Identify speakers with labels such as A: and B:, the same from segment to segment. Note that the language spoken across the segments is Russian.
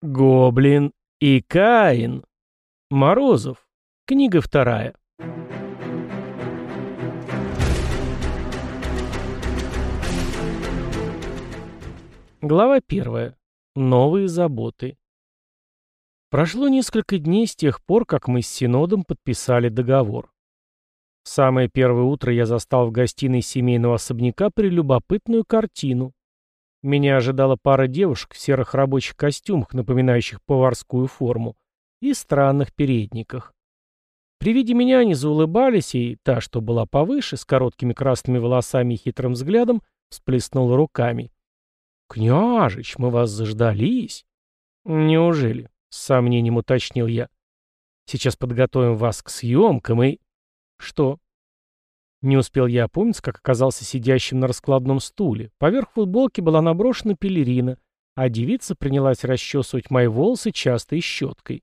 A: Гоблин и Каин. Морозов. Книга вторая. Глава первая. Новые заботы. Прошло несколько дней с тех пор, как мы с Синодом подписали договор. Самое первое утро я застал в гостиной семейного особняка прелюбопытную картину. Меня ожидала пара девушек в серых рабочих костюмах, напоминающих поварскую форму, и странных передниках. При виде меня они заулыбались, и та, что была повыше, с короткими красными волосами и хитрым взглядом, всплеснула руками. «Княжич, мы вас заждались!» «Неужели?» — с сомнением уточнил я. «Сейчас подготовим вас к съемкам и...» «Что?» Не успел я опомниться, как оказался сидящим на раскладном стуле. Поверх футболки была наброшена пелерина, а девица принялась расчесывать мои волосы частой щеткой.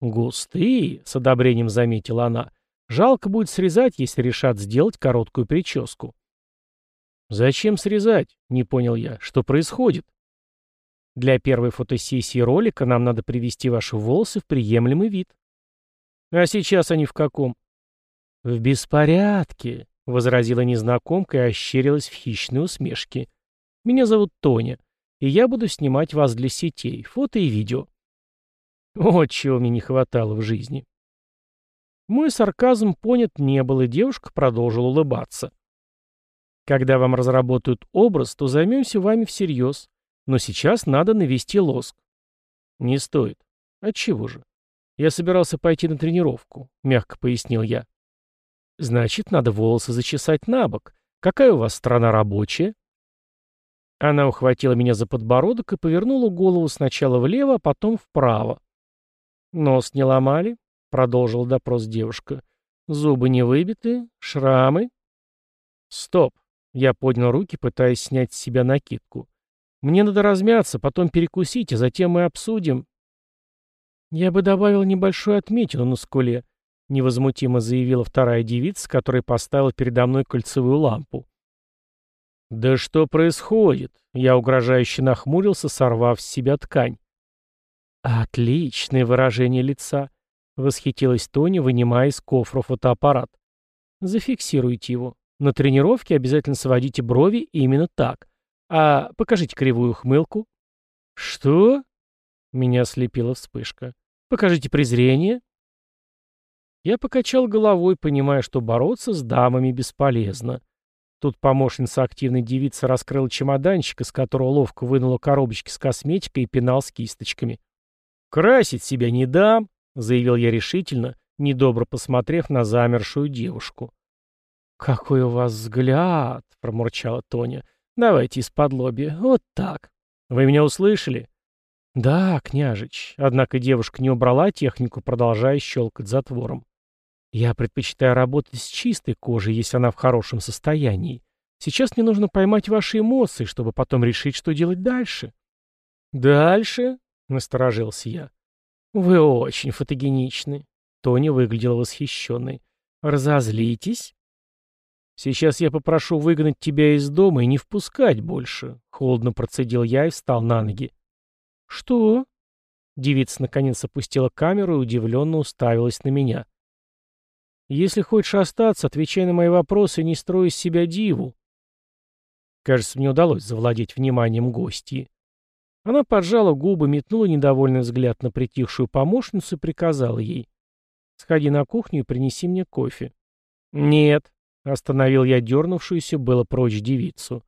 A: «Густые», — с одобрением заметила она. «Жалко будет срезать, если решат сделать короткую прическу». «Зачем срезать?» — не понял я. «Что происходит?» «Для первой фотосессии ролика нам надо привести ваши волосы в приемлемый вид». «А сейчас они в каком?» «В беспорядке», — возразила незнакомка и ощерилась в хищной усмешке. «Меня зовут Тоня, и я буду снимать вас для сетей, фото и видео». Вот чего мне не хватало в жизни. Мой сарказм понят не был, и девушка продолжила улыбаться. Когда вам разработают образ, то займемся вами всерьез. Но сейчас надо навести лоск. Не стоит. Отчего же? Я собирался пойти на тренировку, мягко пояснил я. Значит, надо волосы зачесать на бок. Какая у вас страна рабочая? Она ухватила меня за подбородок и повернула голову сначала влево, а потом вправо. Нос не ломали? Продолжил допрос девушка. Зубы не выбиты? Шрамы? Стоп. Я поднял руки, пытаясь снять с себя накидку. Мне надо размяться, потом перекусить, а затем мы обсудим. Я бы добавил небольшую отметину на скуле, — невозмутимо заявила вторая девица, которая поставила передо мной кольцевую лампу. «Да что происходит?» — я угрожающе нахмурился, сорвав с себя ткань. «Отличное выражение лица», — восхитилась Тоня, вынимая из кофра фотоаппарат. «Зафиксируйте его. На тренировке обязательно сводите брови именно так. А покажите кривую ухмылку». «Что?» — меня ослепила вспышка. «Покажите презрение». Я покачал головой, понимая, что бороться с дамами бесполезно. Тут помощница активной девицы раскрыла чемоданчик, из которого ловко вынула коробочки с косметикой и пенал с кисточками. «Красить себя не дам», — заявил я решительно, недобро посмотрев на замершую девушку. «Какой у вас взгляд!» — промурчала Тоня. «Давайте из-под лоби. Вот так. Вы меня услышали?» «Да, княжич». Однако девушка не убрала технику, продолжая щелкать затвором. Я предпочитаю работать с чистой кожей, если она в хорошем состоянии. Сейчас мне нужно поймать ваши эмоции, чтобы потом решить, что делать дальше. Дальше? Насторожился я. Вы очень фотогеничны. Тони выглядела восхищенной. Разозлитесь? Сейчас я попрошу выгнать тебя из дома и не впускать больше. Холодно процедил я и встал на ноги. Что? Девица наконец опустила камеру и удивленно уставилась на меня. Если хочешь остаться, отвечай на мои вопросы и не строй из себя диву. Кажется, мне удалось завладеть вниманием гостьи. Она поджала губы, метнула недовольный взгляд на притихшую помощницу и приказала ей. «Сходи на кухню и принеси мне кофе». «Нет», — остановил я дернувшуюся было прочь девицу.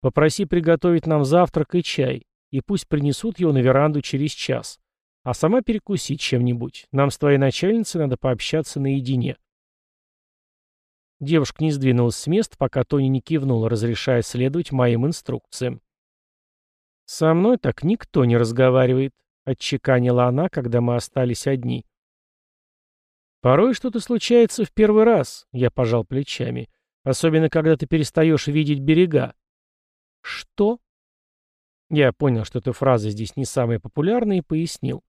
A: «Попроси приготовить нам завтрак и чай, и пусть принесут его на веранду через час. А сама перекусить чем-нибудь. Нам с твоей начальницей надо пообщаться наедине». Девушка не сдвинулась с места, пока Тони не кивнула, разрешая следовать моим инструкциям. «Со мной так никто не разговаривает», — отчеканила она, когда мы остались одни. «Порой что-то случается в первый раз», — я пожал плечами, «особенно когда ты перестаешь видеть берега». «Что?» Я понял, что эта фраза здесь не самая популярная, и пояснил.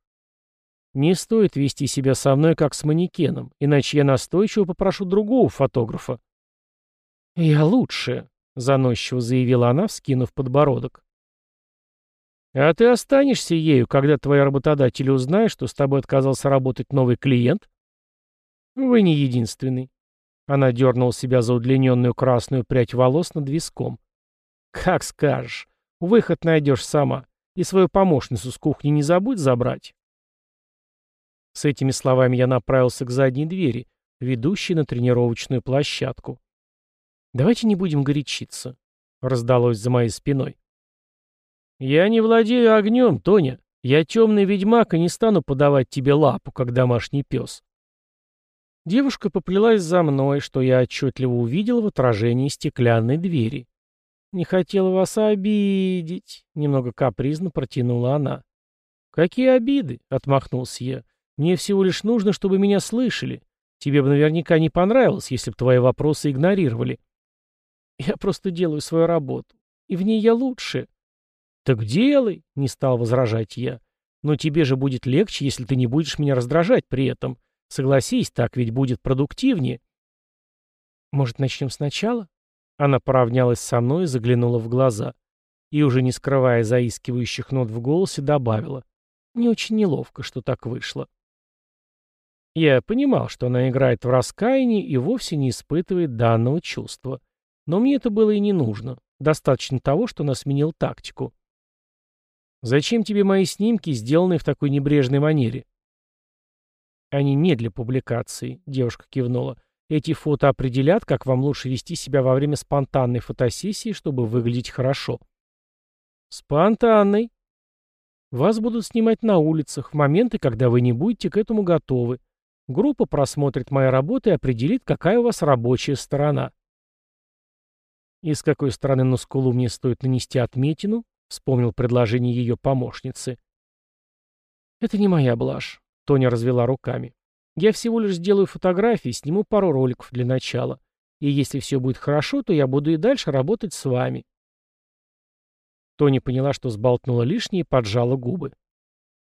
A: Не стоит вести себя со мной как с манекеном, иначе я настойчиво попрошу другого фотографа. «Я лучше», — заносчиво заявила она, вскинув подбородок. «А ты останешься ею, когда твои работодатели узнают, что с тобой отказался работать новый клиент?» «Вы не единственный». Она дернула себя за удлиненную красную прядь волос над виском. «Как скажешь. Выход найдешь сама. И свою помощницу с кухни не забудь забрать». С этими словами я направился к задней двери, ведущей на тренировочную площадку. «Давайте не будем горячиться», — раздалось за моей спиной. «Я не владею огнем, Тоня. Я темный ведьмак и не стану подавать тебе лапу, как домашний пес». Девушка поплелась за мной, что я отчетливо увидел в отражении стеклянной двери. «Не хотела вас обидеть», — немного капризно протянула она. «Какие обиды?» — отмахнулся я. «Мне всего лишь нужно, чтобы меня слышали. Тебе бы наверняка не понравилось, если бы твои вопросы игнорировали». «Я просто делаю свою работу, и в ней я лучше». «Так делай», — не стал возражать я. «Но тебе же будет легче, если ты не будешь меня раздражать при этом. Согласись, так ведь будет продуктивнее». «Может, начнем сначала?» Она поравнялась со мной и заглянула в глаза. И, уже не скрывая заискивающих нот в голосе, добавила. Не очень неловко, что так вышло. Я понимал, что она играет в раскаянии и вовсе не испытывает данного чувства. Но мне это было и не нужно. Достаточно того, что она сменил тактику. «Зачем тебе мои снимки, сделанные в такой небрежной манере?» «Они не для публикации», — девушка кивнула. Эти фото определят, как вам лучше вести себя во время спонтанной фотосессии, чтобы выглядеть хорошо. Спонтанной. Вас будут снимать на улицах, в моменты, когда вы не будете к этому готовы. Группа просмотрит мои работы и определит, какая у вас рабочая сторона. И с какой стороны на скулу мне стоит нанести отметину, вспомнил предложение ее помощницы. Это не моя блажь, Тоня развела руками. Я всего лишь сделаю фотографии, сниму пару роликов для начала. И если все будет хорошо, то я буду и дальше работать с вами. Тони поняла, что сболтнула лишнее и поджала губы.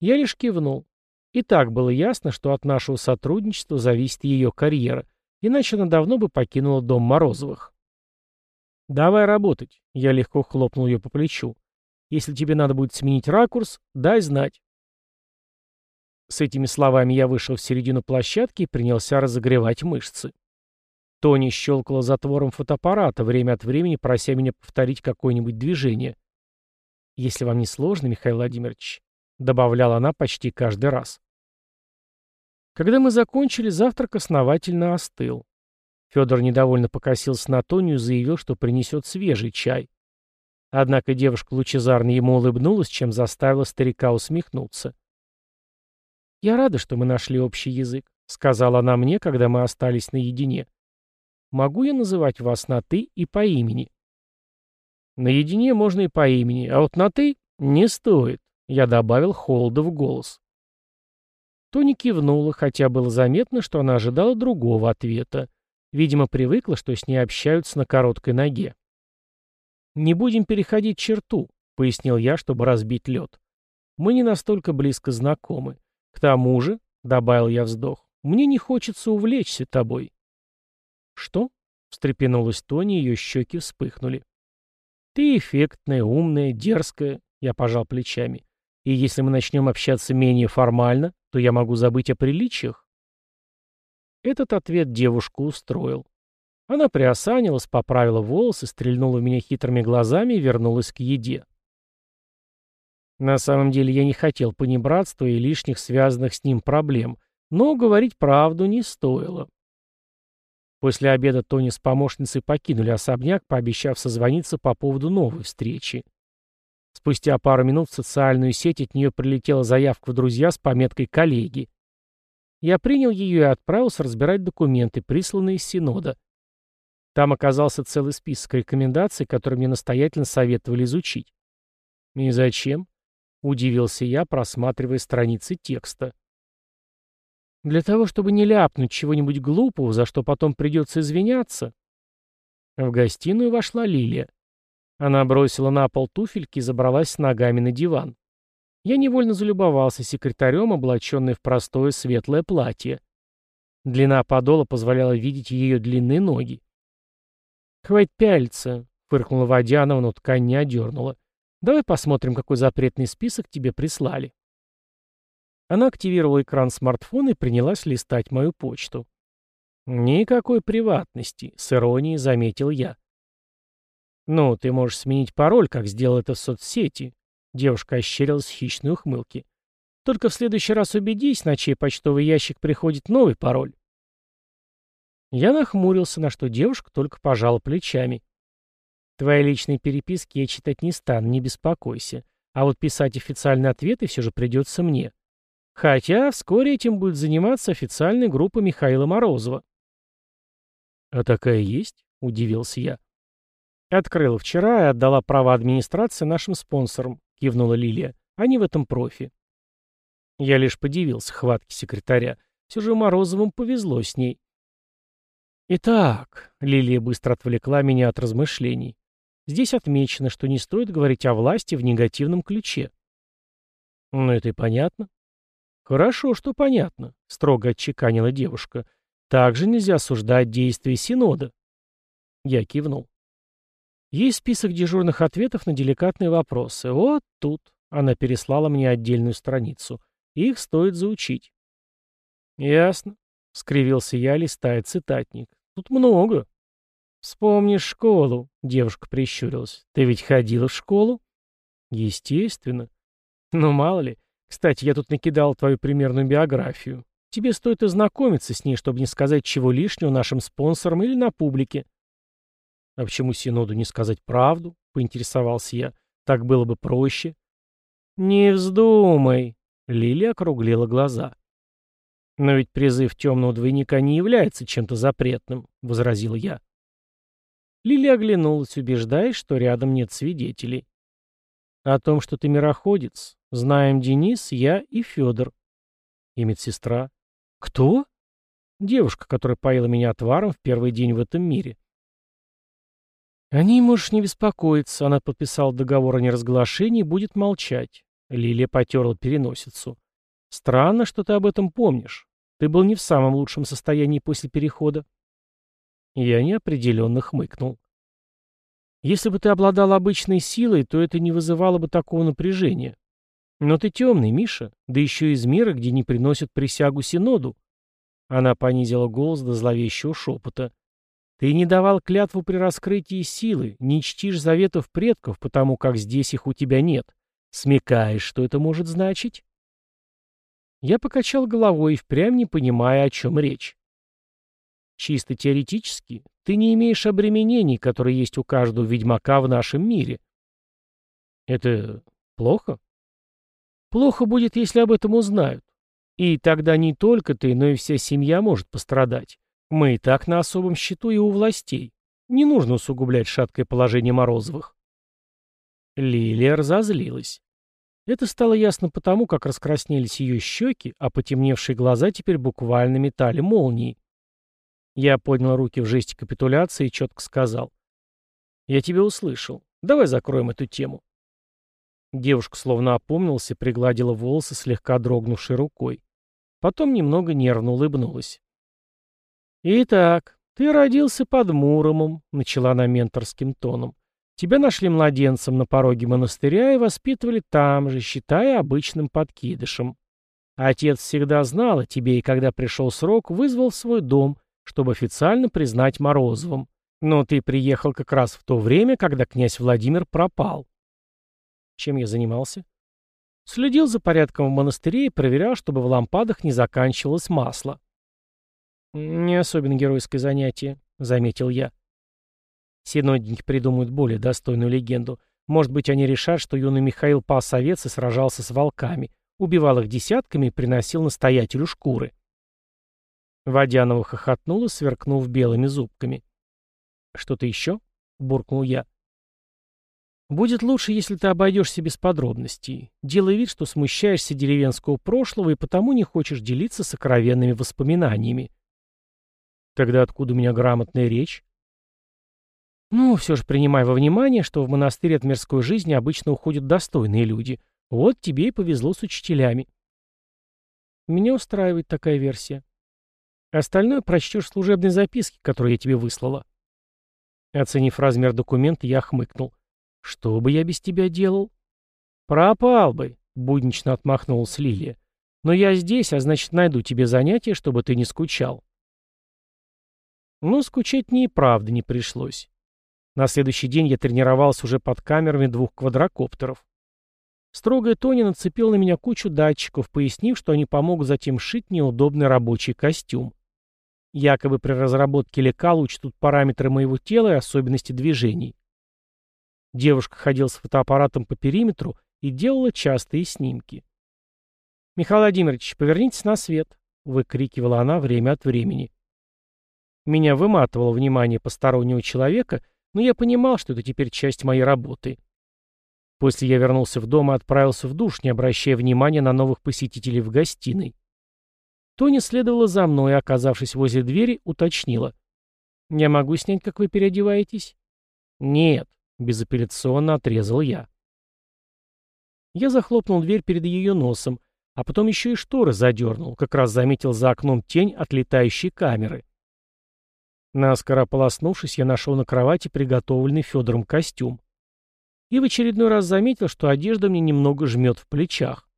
A: Я лишь кивнул. И так было ясно, что от нашего сотрудничества зависит ее карьера, иначе она давно бы покинула дом Морозовых. «Давай работать», — я легко хлопнул ее по плечу. «Если тебе надо будет сменить ракурс, дай знать». С этими словами я вышел в середину площадки и принялся разогревать мышцы. Тони щелкала затвором фотоаппарата, время от времени прося меня повторить какое-нибудь движение. «Если вам не сложно, Михаил Владимирович», — добавляла она почти каждый раз. Когда мы закончили, завтрак основательно остыл. Федор недовольно покосился на Тонию и заявил, что принесет свежий чай. Однако девушка лучезарно ему улыбнулась, чем заставила старика усмехнуться. «Я рада, что мы нашли общий язык», — сказала она мне, когда мы остались наедине. «Могу я называть вас на «ты» и по имени?» «Наедине можно и по имени, а вот на «ты» не стоит», — я добавил холода в голос. Тони кивнула, хотя было заметно, что она ожидала другого ответа. Видимо, привыкла, что с ней общаются на короткой ноге. «Не будем переходить черту», — пояснил я, чтобы разбить лед. «Мы не настолько близко знакомы. К тому же, — добавил я вздох, — мне не хочется увлечься тобой. Что? — встрепенулась Тони, ее щеки вспыхнули. Ты эффектная, умная, дерзкая, — я пожал плечами. И если мы начнем общаться менее формально, то я могу забыть о приличиях. Этот ответ девушку устроил. Она приосанилась, поправила волосы, стрельнула в меня хитрыми глазами и вернулась к еде. На самом деле я не хотел понебратства и лишних связанных с ним проблем, но говорить правду не стоило. После обеда Тони с помощницей покинули особняк, пообещав созвониться по поводу новой встречи. Спустя пару минут в социальную сеть от нее прилетела заявка в друзья с пометкой «Коллеги». Я принял ее и отправился разбирать документы, присланные из Синода. Там оказался целый список рекомендаций, которые мне настоятельно советовали изучить. И зачем? Удивился я, просматривая страницы текста. Для того, чтобы не ляпнуть чего-нибудь глупого, за что потом придется извиняться. В гостиную вошла Лилия. Она бросила на пол туфельки и забралась с ногами на диван. Я невольно залюбовался секретарем, облаченной в простое светлое платье. Длина подола позволяла видеть ее длинные ноги. «Хватит пялиться», — фыркнула Водянова, но ткань не одернула. Давай посмотрим, какой запретный список тебе прислали. Она активировала экран смартфона и принялась листать мою почту. «Никакой приватности», — с иронией заметил я. «Ну, ты можешь сменить пароль, как сделал это в соцсети», — девушка ощерилась в хищной ухмылке. «Только в следующий раз убедись, на чей почтовый ящик приходит новый пароль». Я нахмурился, на что девушка только пожала плечами. «Твои личные переписки я читать не стану, не беспокойся. А вот писать официальные ответы все же придется мне. Хотя вскоре этим будет заниматься официальная группа Михаила Морозова». «А такая есть?» — удивился я. «Открыла вчера и отдала право администрации нашим спонсорам», — кивнула Лилия. «Они в этом профи». Я лишь подивился хватке секретаря. Все же Морозовым повезло с ней. «Итак», — Лилия быстро отвлекла меня от размышлений, «здесь отмечено, что не стоит говорить о власти в негативном ключе». «Ну, это и понятно». «Хорошо, что понятно», — строго отчеканила девушка. «Также нельзя осуждать действия Синода». Я кивнул. Есть список дежурных ответов на деликатные вопросы. Вот тут. Она переслала мне отдельную страницу. Их стоит заучить. Ясно. Скривился я, листая цитатник. Тут много. Вспомнишь школу, девушка прищурилась. Ты ведь ходила в школу? Естественно. Ну, мало ли. Кстати, я тут накидал твою примерную биографию. Тебе стоит ознакомиться с ней, чтобы не сказать чего лишнего нашим спонсорам или на публике. «А почему Синоду не сказать правду?» — поинтересовался я. «Так было бы проще». «Не вздумай!» — Лилия округлила глаза. «Но ведь призыв темного двойника не является чем-то запретным», — возразил я. Лилия оглянулась, убеждаясь, что рядом нет свидетелей. «О том, что ты мироходец, знаем Денис, я и Федор». «И медсестра». «Кто?» «Девушка, которая поила меня отваром в первый день в этом мире». «О ней можешь не беспокоиться. Она подписала договор о неразглашении и будет молчать». Лилия потерла переносицу. «Странно, что ты об этом помнишь. Ты был не в самом лучшем состоянии после перехода». Я неопределенно хмыкнул. «Если бы ты обладал обычной силой, то это не вызывало бы такого напряжения. Но ты темный, Миша, да еще из мира, где не приносят присягу Синоду». Она понизила голос до зловещего шепота. Ты не давал клятву при раскрытии силы, не чтишь заветов предков, потому как здесь их у тебя нет. Смекаешь, что это может значить?» Я покачал головой, впрямь не понимая, о чем речь. Чисто теоретически, ты не имеешь обременений, которые есть у каждого ведьмака в нашем мире. Это плохо? Плохо будет, если об этом узнают. И тогда не только ты, но и вся семья может пострадать. Мы и так на особом счету и у властей. Не нужно усугублять шаткое положение Морозовых. Лилия разозлилась. Это стало ясно потому, как раскраснелись ее щеки, а потемневшие глаза теперь буквально метали молнии. Я поднял руки в жесте капитуляции и четко сказал. «Я тебя услышал. Давай закроем эту тему». Девушка словно опомнилась и пригладила волосы слегка дрогнувшей рукой. Потом немного нервно улыбнулась. «Итак, ты родился под Муромом», — начала она менторским тоном. «Тебя нашли младенцем на пороге монастыря и воспитывали там же, считая обычным подкидышем. Отец всегда знал о тебе, и когда пришел срок, вызвал в свой дом, чтобы официально признать Морозовым. Но ты приехал как раз в то время, когда князь Владимир пропал». Чем я занимался? Следил за порядком в монастыре и проверял, чтобы в лампадах не заканчивалось масло. «Не особенно геройское занятие», — заметил я. Синодники придумают более достойную легенду. Может быть, они решат, что юный Михаил пас овец и сражался с волками, убивал их десятками и приносил настоятелю шкуры. Водянова хохотнула, сверкнув белыми зубками. «Что-то еще?» — буркнул я. «Будет лучше, если ты обойдешься без подробностей. Делай вид, что смущаешься деревенского прошлого и потому не хочешь делиться сокровенными воспоминаниями. Тогда откуда у меня грамотная речь? Ну, все же принимай во внимание, что в монастырь от мирской жизни обычно уходят достойные люди. Вот тебе и повезло с учителями. Меня устраивает такая версия. Остальное прочтешь в служебной записке, которую я тебе выслала. Оценив размер документа, я хмыкнул. Что бы я без тебя делал? Пропал бы, буднично отмахнулась Лилия. Но я здесь, а значит, найду тебе занятие, чтобы ты не скучал. Ну, скучать мне и правда не пришлось. На следующий день я тренировался уже под камерами двух квадрокоптеров. Строгая Тони нацепил на меня кучу датчиков, пояснив, что они помогут затем шить неудобный рабочий костюм. Якобы при разработке лекал учтут параметры моего тела и особенности движений. Девушка ходила с фотоаппаратом по периметру и делала частые снимки. «Михаил Владимирович, повернитесь на свет», — выкрикивала она время от времени. Меня выматывало внимание постороннего человека, но я понимал, что это теперь часть моей работы. После я вернулся в дом и отправился в душ, не обращая внимания на новых посетителей в гостиной. Тоня следовала за мной, и, оказавшись возле двери, уточнила. «Я могу снять, как вы переодеваетесь?» «Нет», — безапелляционно отрезал я. Я захлопнул дверь перед ее носом, а потом еще и шторы задернул, как раз заметил за окном тень от летающей камеры. Наскоро ополоснувшись, я нашел на кровати приготовленный Федором костюм и в очередной раз заметил, что одежда мне немного жмет в плечах.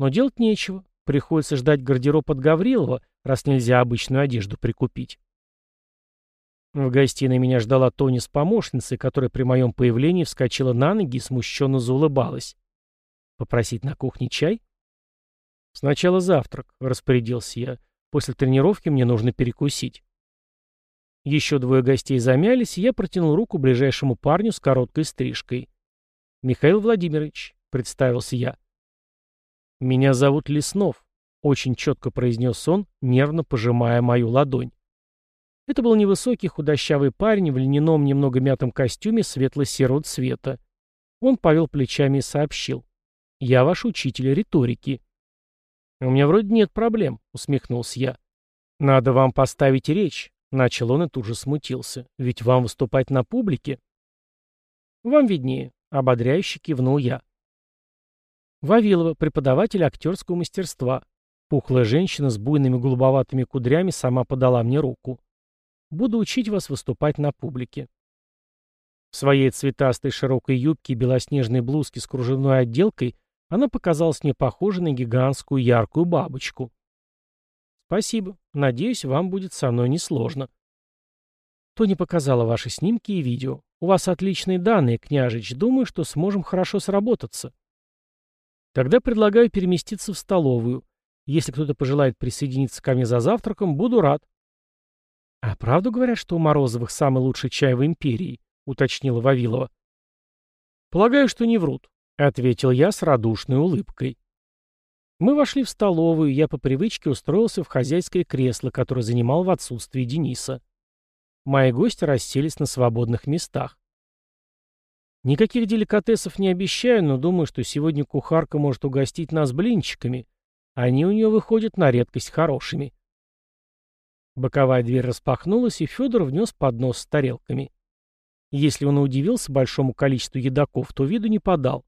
A: Но делать нечего, приходится ждать гардероб от Гаврилова, раз нельзя обычную одежду прикупить. В гостиной меня ждала Тони с помощницей, которая при моем появлении вскочила на ноги и смущенно заулыбалась. «Попросить на кухне чай?» «Сначала завтрак», — распорядился я. «После тренировки мне нужно перекусить». Еще двое гостей замялись, и я протянул руку ближайшему парню с короткой стрижкой. «Михаил Владимирович», — представился я. «Меня зовут Леснов», — очень четко произнес он, нервно пожимая мою ладонь. Это был невысокий худощавый парень в льняном немного мятом костюме светло-серого цвета. Он повел плечами и сообщил. «Я ваш учитель риторики». «У меня вроде нет проблем», — усмехнулся я. «Надо вам поставить речь», — начал он и тут же смутился. «Ведь вам выступать на публике?» «Вам виднее», Ободряюще кивнул я. Вавилова, преподаватель актерского мастерства. Пухлая женщина с буйными голубоватыми кудрями сама подала мне руку. Буду учить вас выступать на публике. В своей цветастой широкой юбке и белоснежной блузке с кружевной отделкой она показалась мне похожей на гигантскую яркую бабочку. Спасибо. Надеюсь, вам будет со мной несложно. Тони показала ваши снимки и видео. У вас отличные данные, княжич. Думаю, что сможем хорошо сработаться. Тогда предлагаю переместиться в столовую. Если кто-то пожелает присоединиться ко мне за завтраком, буду рад. А правду говорят, что у Морозовых самый лучший чай в империи? Уточнила Вавилова. Полагаю, что не врут, ответил я с радушной улыбкой. Мы вошли в столовую, я по привычке устроился в хозяйское кресло, которое занимал в отсутствии Дениса. Мои гости расселись на свободных местах. Никаких деликатесов не обещаю, но думаю, что сегодня кухарка может угостить нас блинчиками. Они у нее выходят на редкость хорошими. Боковая дверь распахнулась, и Федор внес поднос с тарелками. Если он удивился большому количеству едоков, то виду не подал.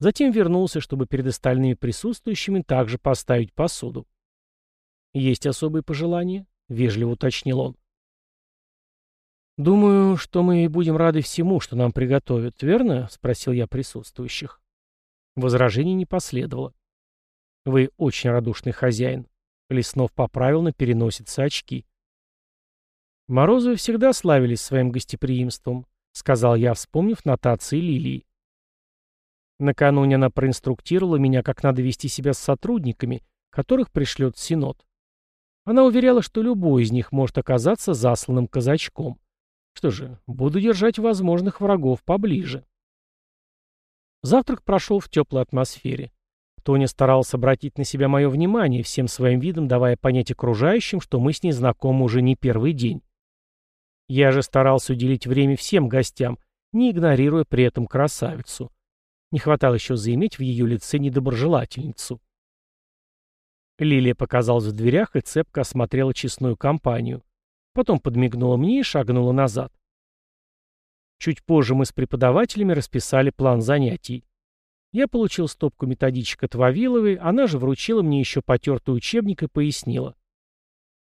A: Затем вернулся, чтобы перед остальными присутствующими также поставить посуду. «Есть особые пожелания?» — вежливо уточнил он. «Думаю, что мы будем рады всему, что нам приготовят, верно?» — спросил я присутствующих. Возражений не последовало. «Вы очень радушный хозяин», — Леснов поправил на переносице очки. «Морозовы всегда славились своим гостеприимством», — сказал я, вспомнив нотации Лилии. Накануне она проинструктировала меня, как надо вести себя с сотрудниками, которых пришлет Синод. Она уверяла, что любой из них может оказаться засланным казачком. Что же, буду держать возможных врагов поближе. Завтрак прошел в теплой атмосфере. Тоня старался обратить на себя мое внимание, всем своим видом давая понять окружающим, что мы с ней знакомы уже не первый день. Я же старался уделить время всем гостям, не игнорируя при этом красавицу. Не хватало еще заиметь в ее лице недоброжелательницу. Лилия показалась в дверях и цепко осмотрела честную компанию. Потом подмигнула мне и шагнула назад. Чуть позже мы с преподавателями расписали план занятий. Я получил стопку методичек от Вавиловой, она же вручила мне еще потертый учебник и пояснила.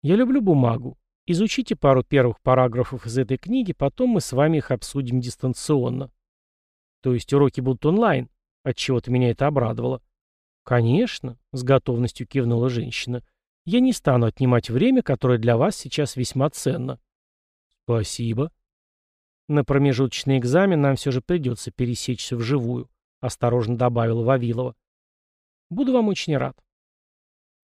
A: Я люблю бумагу. Изучите пару первых параграфов из этой книги, потом мы с вами их обсудим дистанционно. То есть уроки будут онлайн? Отчего-то меня это обрадовало. Конечно, с готовностью кивнула женщина. Я не стану отнимать время, которое для вас сейчас весьма ценно. Спасибо. На промежуточный экзамен нам все же придется пересечься вживую, осторожно добавила Вавилова. Буду вам очень рад.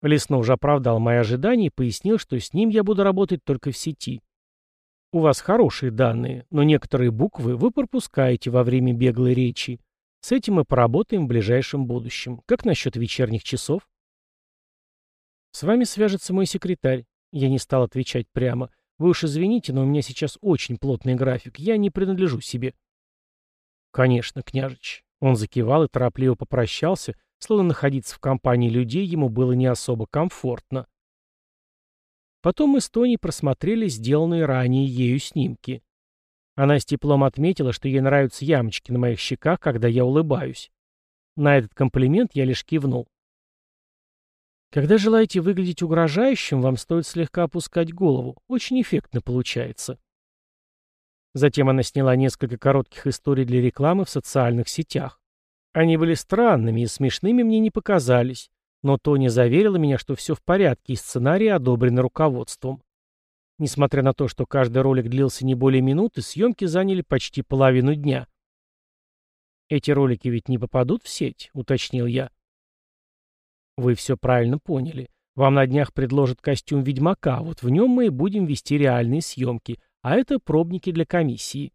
A: Леснов же оправдал мои ожидания и пояснил, что с ним я буду работать только в сети. У вас хорошие данные, но некоторые буквы вы пропускаете во время беглой речи. С этим мы поработаем в ближайшем будущем. Как насчет вечерних часов? С вами свяжется мой секретарь. Я не стал отвечать прямо. Вы уж извините, но у меня сейчас очень плотный график. Я не принадлежу себе. Конечно, княжич. Он закивал и торопливо попрощался, словно находиться в компании людей ему было не особо комфортно. Потом мы с Тони просмотрели сделанные ранее ею снимки. Она с теплом отметила, что ей нравятся ямочки на моих щеках, когда я улыбаюсь. На этот комплимент я лишь кивнул. Когда желаете выглядеть угрожающим, вам стоит слегка опускать голову. Очень эффектно получается. Затем она сняла несколько коротких историй для рекламы в социальных сетях. Они были странными и смешными мне не показались, но Тоня заверила меня, что все в порядке и сценарий одобрены руководством. Несмотря на то, что каждый ролик длился не более минуты, съемки заняли почти половину дня. «Эти ролики ведь не попадут в сеть?» — уточнил я. «Вы все правильно поняли. Вам на днях предложат костюм ведьмака, вот в нем мы и будем вести реальные съемки, а это пробники для комиссии».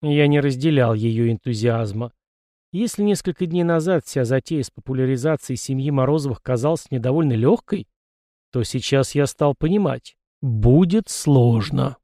A: Я не разделял ее энтузиазма. Если несколько дней назад вся затея с популяризацией семьи Морозовых казалась мне довольно легкой, то сейчас я стал понимать, будет сложно.